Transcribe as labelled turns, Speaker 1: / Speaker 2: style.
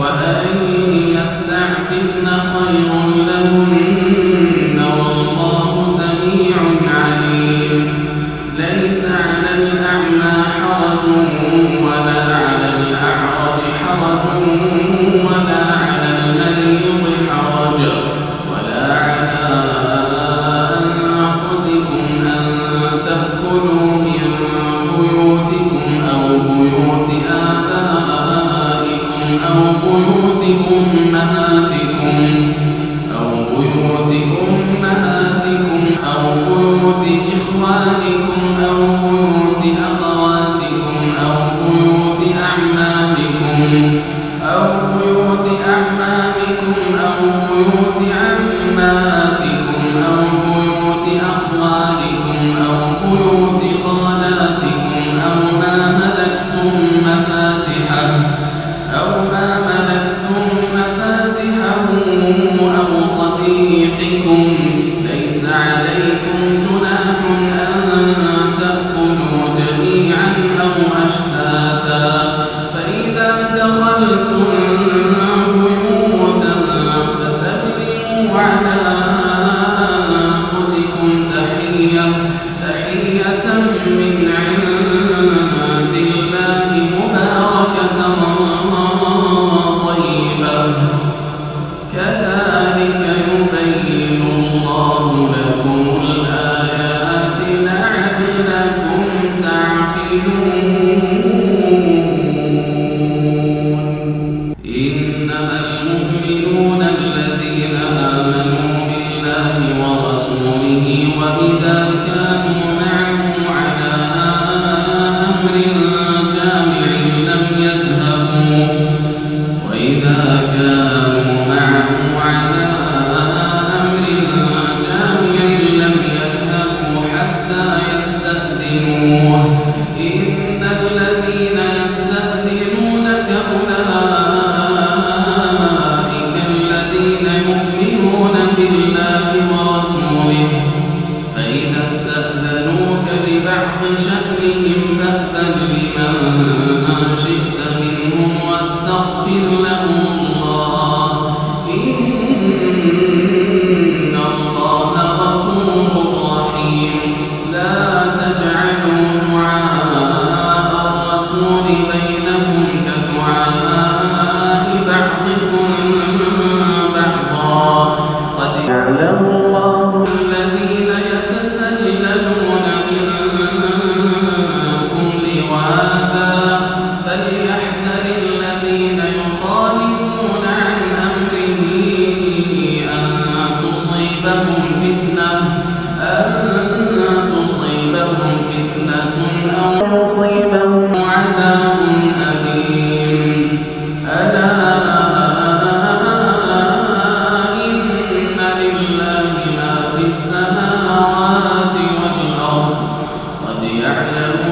Speaker 1: وأن ويؤتي من إذا كانوا قد يعلم